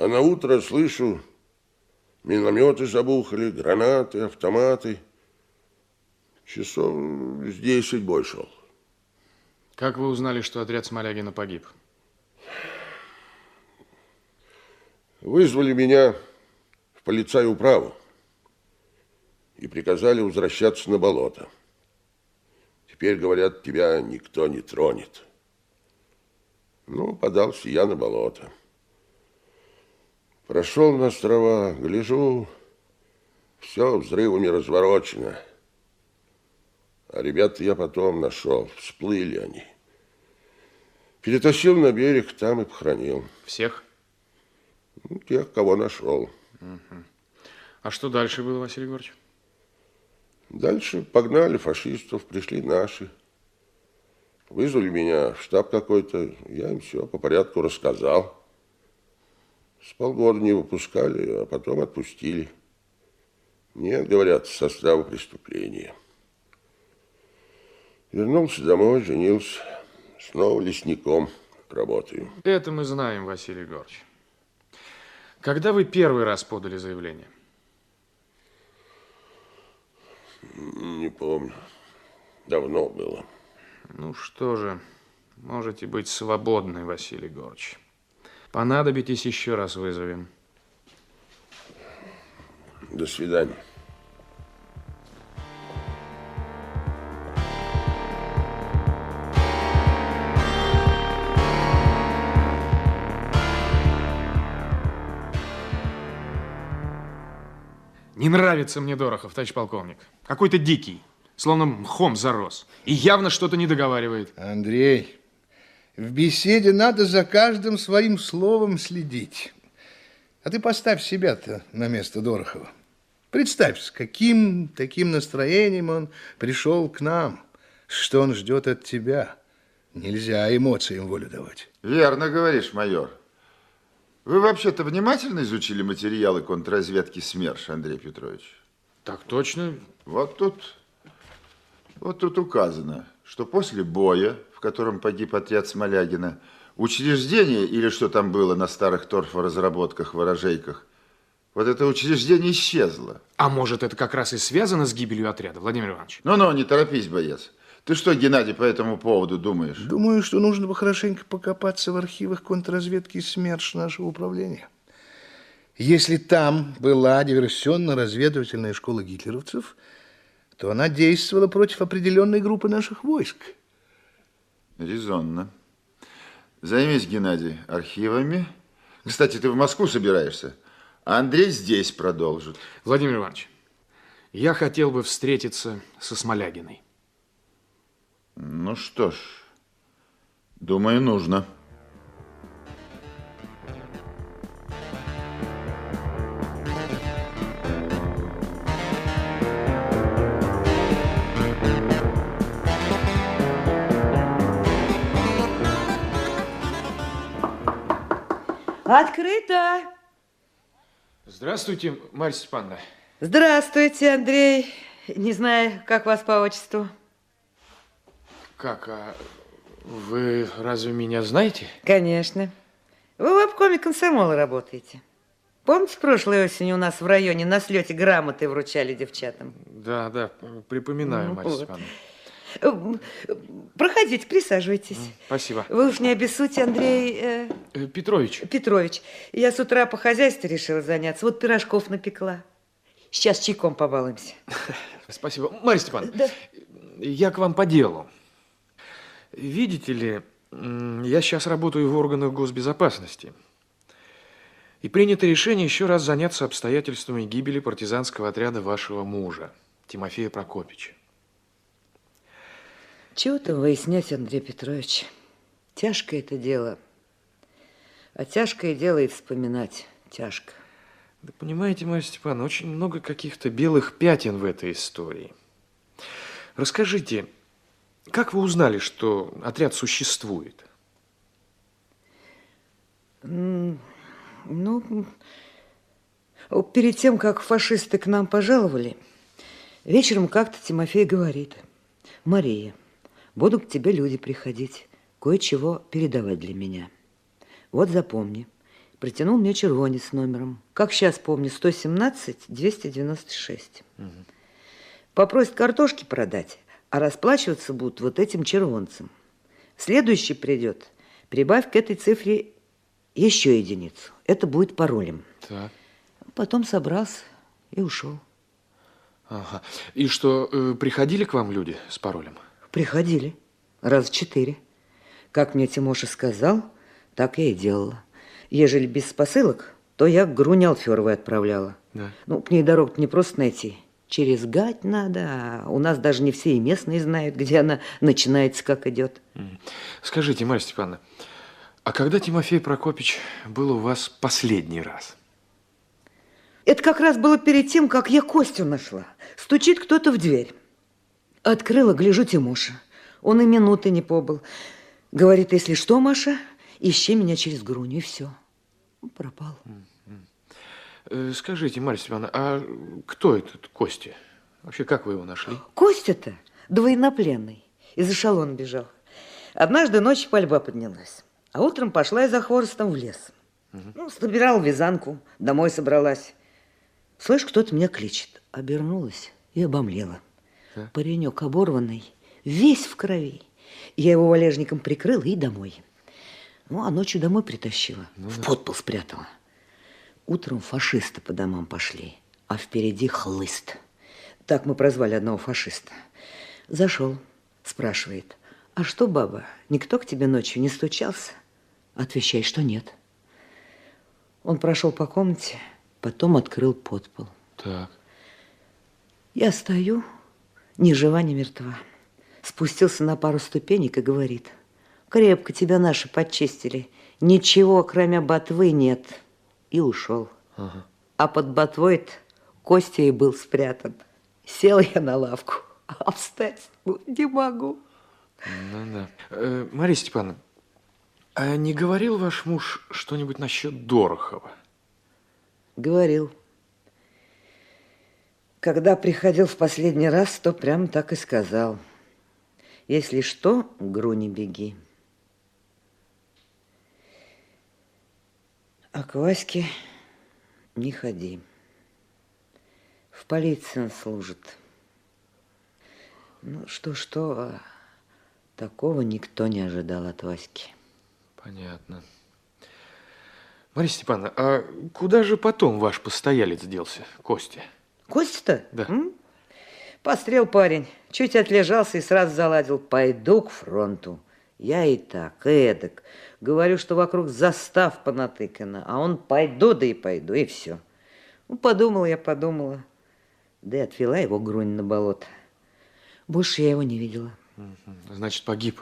А на утро слышу, минометы забухали, гранаты, автоматы. Часов с десять бой шел. Как вы узнали, что отряд Смолягина погиб? Вызвали меня в полицаю управу и приказали возвращаться на болото. Теперь, говорят, тебя никто не тронет. Ну, подался я на болото. Прошел на острова, гляжу, все взрывами разворочено. А ребят я потом нашел, всплыли они. Перетащил на берег, там и похоронил. Всех? Ну, тех, кого нашел. Угу. А что дальше было, Василий Егорович? Дальше погнали фашистов, пришли наши. Вызвали меня в штаб какой-то, я им все по порядку рассказал. С полгода не выпускали, а потом отпустили. Нет, говорят, состава преступления. Вернулся домой, женился. Снова лесником работаю. Это мы знаем, Василий Егорович. Когда вы первый раз подали заявление? Не помню. Давно было. Ну что же, можете быть свободны, Василий Егорович. Понадобитесь еще раз вызовем. До свидания. Не нравится мне Дорохов, товарищ полковник. Какой-то дикий, словно мхом зарос. И явно что-то не договаривает. Андрей, в беседе надо за каждым своим словом следить. А ты поставь себя-то на место Дорохова. Представь, с каким таким настроением он пришел к нам, что он ждет от тебя. Нельзя эмоциям волю давать. Верно говоришь, майор. Вы вообще-то внимательно изучили материалы контрразведки СМЕРШ, Андрей Петрович? Так точно. Вот тут, вот тут указано, что после боя, в котором погиб отряд Смолягина, учреждение, или что там было на старых торфоразработках, ворожейках, вот это учреждение исчезло. А может, это как раз и связано с гибелью отряда, Владимир Иванович? Ну-ну, не торопись, боец. Ты что, Геннадий, по этому поводу думаешь? Думаю, что нужно бы хорошенько покопаться в архивах контрразведки СМЕРШ нашего управления. Если там была диверсионно-разведывательная школа гитлеровцев, то она действовала против определенной группы наших войск. Резонно. Займись, Геннадий, архивами. Кстати, ты в Москву собираешься, а Андрей здесь продолжит. Владимир Иванович, я хотел бы встретиться со Смолягиной. Ну что ж, думаю, нужно. Открыто. Здравствуйте, Марья Степановна. Здравствуйте, Андрей. Не знаю, как вас по отчеству. Как, а вы разве меня знаете? Конечно. Вы в обкоме комсомола работаете. Помните, прошлой осенью у нас в районе на слете грамоты вручали девчатам? Да, да, припоминаю, ну, Марья вот. Степановна. Проходите, присаживайтесь. Спасибо. Вы уж не обессудьте, Андрей... Э... э Петрович. Петрович. Я с утра по хозяйству решила заняться. Вот пирожков напекла. Сейчас чайком побалуемся. Спасибо. Марья Степановна, да. я к вам по делу. Видите ли, я сейчас работаю в органах госбезопасности. И принято решение еще раз заняться обстоятельствами гибели партизанского отряда вашего мужа, Тимофея Прокопича. Чего там выяснять, Андрей Петрович? Тяжкое это дело. А тяжкое дело и вспоминать тяжко. Да понимаете, Марья Степановна, очень много каких-то белых пятен в этой истории. Расскажите, как вы узнали, что отряд существует? Ну, перед тем, как фашисты к нам пожаловали, вечером как-то Тимофей говорит, Мария, Будут к тебе люди приходить, кое-чего передавать для меня. Вот запомни, Протянул мне червонец с номером. Как сейчас помню, 117-296. Угу. Попросит картошки продать, а расплачиваться будут вот этим червонцем. Следующий придет, прибавь к этой цифре еще единицу. Это будет паролем. Так. Потом собрался и ушел. Ага. И что, э, приходили к вам люди с паролем? Приходили. Раз четыре. Как мне Тимоша сказал, так я и делала. Ежели без посылок, то я к Груне Алферовой отправляла. Да. Ну, к ней дорогу не просто найти. Через гать надо, а у нас даже не все и местные знают, где она начинается, как идет. Скажите, Марья Степановна, а когда Тимофей Прокопич был у вас последний раз? Это как раз было перед тем, как я Костю нашла. Стучит кто-то в дверь. Открыла, гляжу, Тимоша. Он и минуты не побыл. Говорит, если что, Маша, ищи меня через Груню, и все. Пропал. Э, скажите, Марья Степановна, а кто этот Костя? Вообще, как вы его нашли? Костя-то двоенопленный. Из эшелона бежал. Однажды ночью пальба поднялась. А утром пошла я за хворостом в лес. Угу. Ну, собирала вязанку, домой собралась. Слышь, кто-то меня кличет. Обернулась и обомлела. Да? Паренек оборванный, весь в крови. Я его валежником прикрыла и домой. Ну, а ночью домой притащила, ну, в подпол спрятала. Утром фашисты по домам пошли, а впереди хлыст. Так мы прозвали одного фашиста. Зашел, спрашивает, а что, баба, никто к тебе ночью не стучался? Отвечай, что нет. Он прошел по комнате, потом открыл подпол. Так. Я стою, ни жива, ни мертва. Спустился на пару ступенек и говорит, крепко тебя наши подчистили, ничего, кроме ботвы, нет. И ушел. Ага. А под ботвой Костя и был спрятан. Сел я на лавку, а встать не могу. Ну да. Э, Мария Степановна, а не говорил ваш муж что-нибудь насчет Дорохова? Говорил. Когда приходил в последний раз, то прям так и сказал. Если что, к Груне беги. А к Ваське не ходи. В полиции он служит. Ну, что-что, а такого никто не ожидал от Васьки. Понятно. Мария Степановна, а куда же потом ваш постоялец делся, Костя? Костя-то? Да. М? Пострел парень, чуть отлежался и сразу заладил. Пойду к фронту. Я и так, и эдак. Говорю, что вокруг застав понатыкана, а он пойду, да и пойду, и все. Ну, подумала я, подумала. Да и отвела его грунь на болото. Больше я его не видела. Значит, погиб.